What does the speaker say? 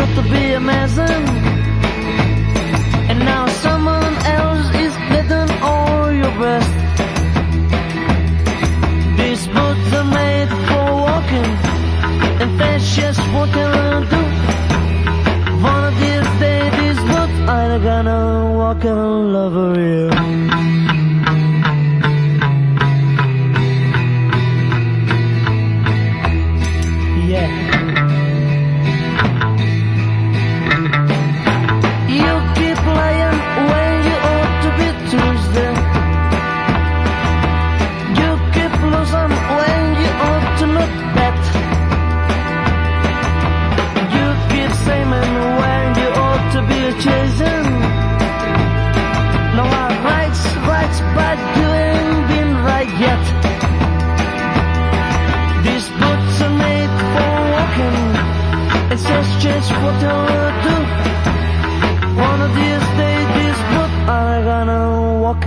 used to be amazing. And now someone else is getting all your best. These boots are made for walking And that's just what I do. One of these days these boots I'm gonna walk and love you is what I wanna do this I gonna walk